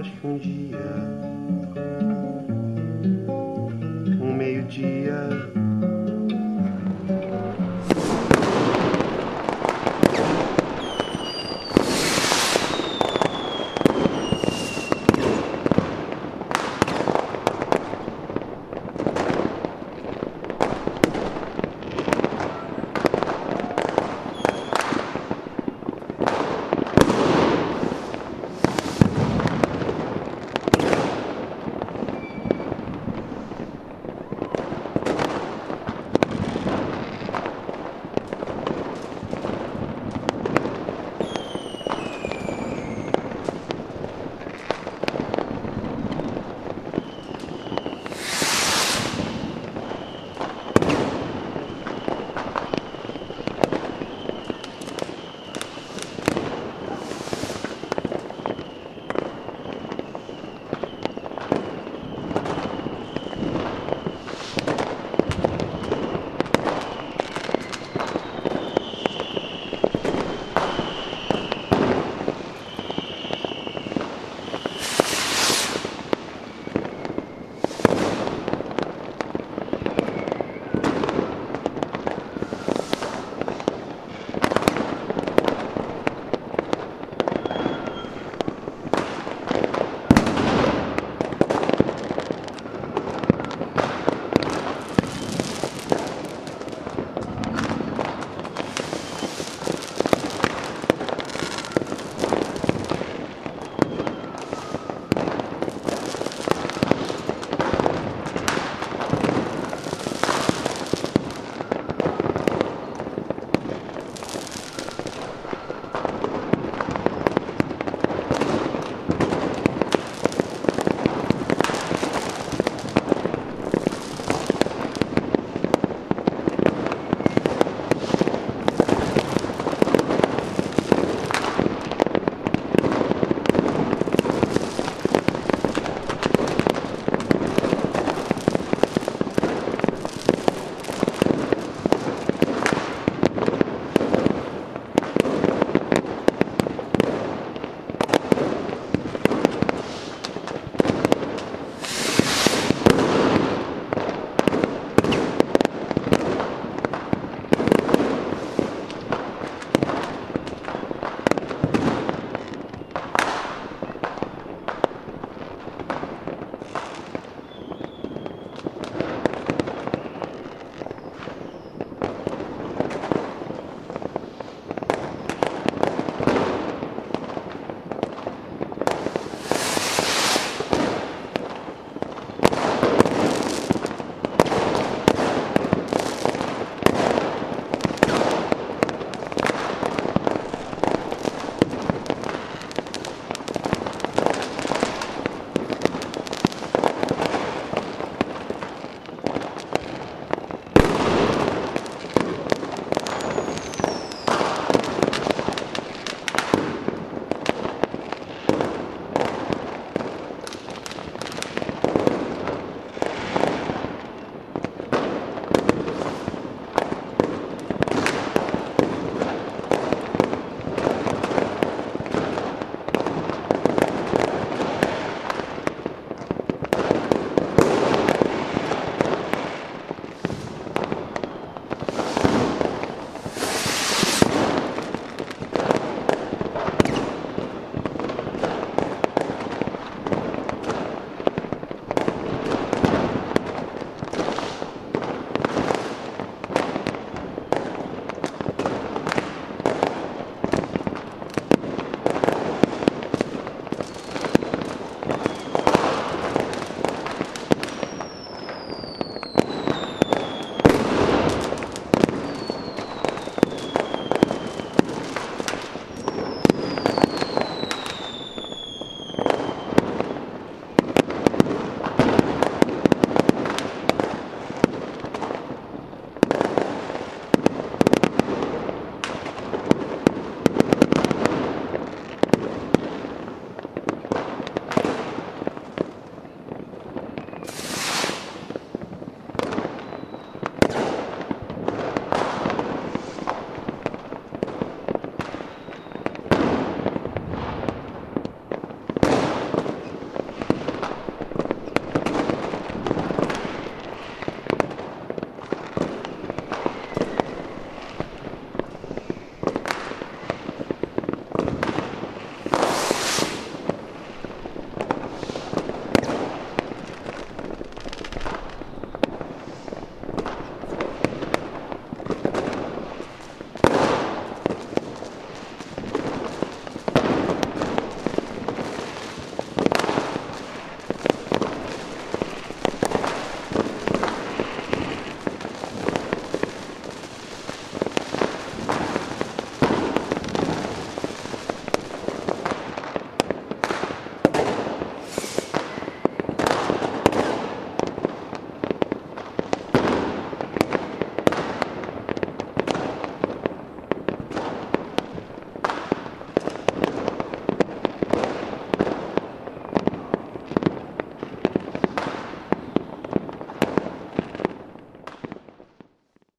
acho que um dia, um meio-dia